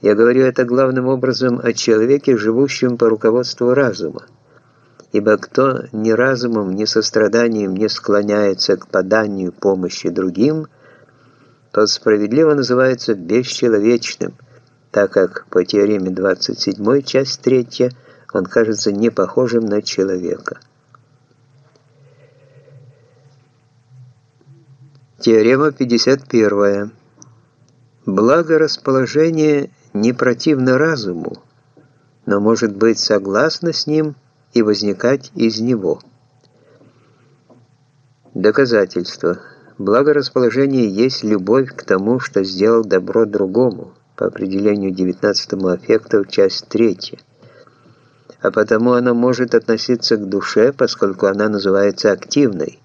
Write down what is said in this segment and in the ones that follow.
Я говорю это главным образом о человеке, живущем по руководству разума. Ибо кто ни разумом, ни состраданием не склоняется к поданию помощи другим, тот справедливо называется бесчеловечным, так как по теореме 27, часть 3, он кажется не похожим на человека. Теорема 51. Благорасположение не противно разуму, но может быть согласно с ним и возникать из него. Доказательство. Благорасположение есть любовь к тому, что сделал добро другому, по определению 19 аффекта, часть 3. А потому она может относиться к душе, поскольку она называется активной,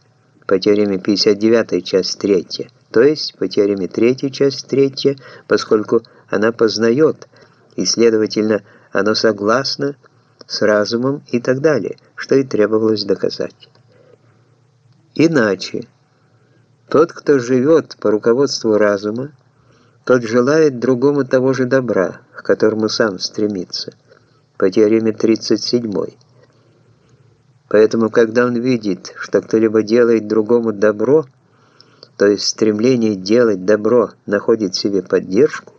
по теореме 59, часть 3, то есть по теореме 3, часть 3, поскольку она познает, и, следовательно, оно согласно с разумом и так далее, что и требовалось доказать. Иначе, тот, кто живет по руководству разума, тот желает другому того же добра, к которому сам стремится, по теореме 37 Поэтому, когда он видит, что кто-либо делает другому добро, то есть стремление делать добро находит себе поддержку,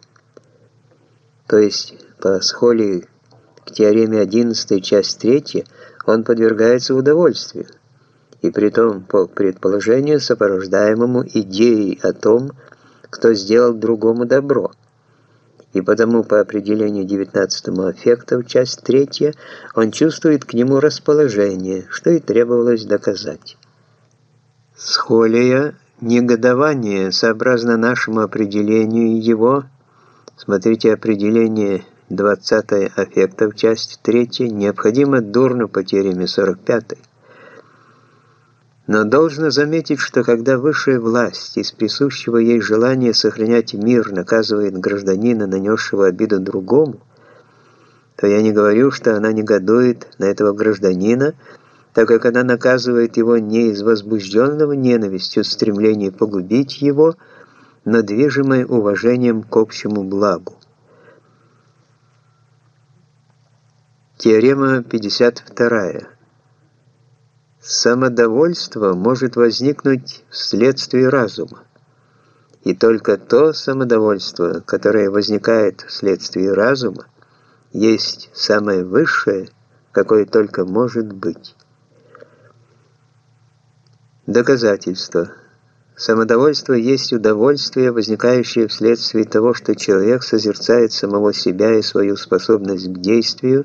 то есть по схолии к теореме 11, часть 3, он подвергается удовольствию, и при том по предположению, сопровождаемому идеей о том, кто сделал другому добро – и потому по определению 19 аффекта, часть 3, он чувствует к нему расположение, что и требовалось доказать. Схолия – негодование, сообразно нашему определению его, смотрите определение 20 аффектов, часть 3, необходимо дурно по теореме 45 но должно заметить, что когда высшая власть из присущего ей желания сохранять мир наказывает гражданина, нанесшего обиду другому, то я не говорю, что она негодует на этого гражданина, так как она наказывает его не из возбужденного ненавистью стремления погубить его, но движимой уважением к общему благу. Теорема 52. Самодовольство может возникнуть вследствие разума. И только то самодовольство, которое возникает вследствие разума, есть самое высшее, какое только может быть. Доказательство. Самодовольство есть удовольствие, возникающее вследствие того, что человек созерцает самого себя и свою способность к действию,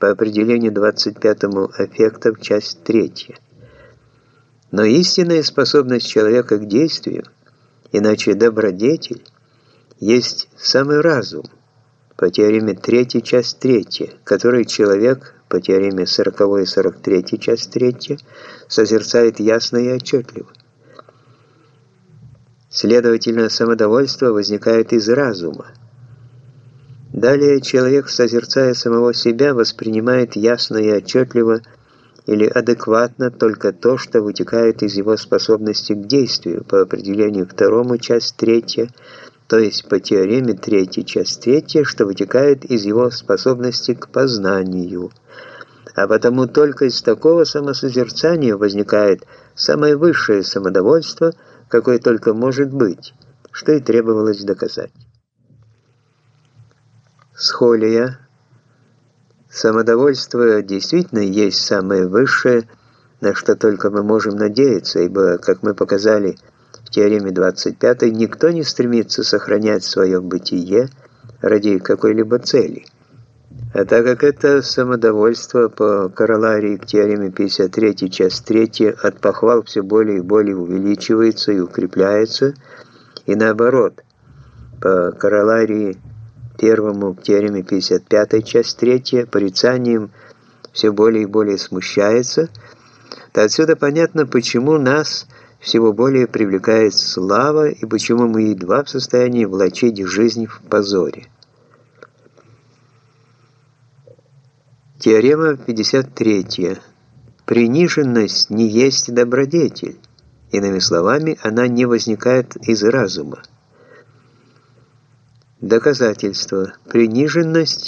по определению 25-му аффектов, часть 3. Но истинная способность человека к действию, иначе добродетель, есть самый разум, по теореме 3, часть 3, который человек, по теореме 40 и 43, часть 3, созерцает ясно и отчетливо. Следовательно, самодовольство возникает из разума, Далее человек, созерцая самого себя, воспринимает ясно и отчетливо или адекватно только то, что вытекает из его способности к действию по определению второму, часть третья, то есть по теореме третьей, часть третья, что вытекает из его способности к познанию. А потому только из такого самосозерцания возникает самое высшее самодовольство, какое только может быть, что и требовалось доказать. Схолия. Самодовольство действительно есть самое высшее, на что только мы можем надеяться, ибо, как мы показали в теореме 25, никто не стремится сохранять свое бытие ради какой-либо цели. А так как это самодовольство по короларии к теореме 53, часть 3, от похвал все более и более увеличивается и укрепляется, и наоборот, по короларии первому в теореме 55, часть 3, порицанием все более и более смущается, то отсюда понятно, почему нас всего более привлекает слава и почему мы едва в состоянии влачить жизнь в позоре. Теорема 53. Приниженность не есть добродетель. Иными словами, она не возникает из разума. Доказательство. Приниженность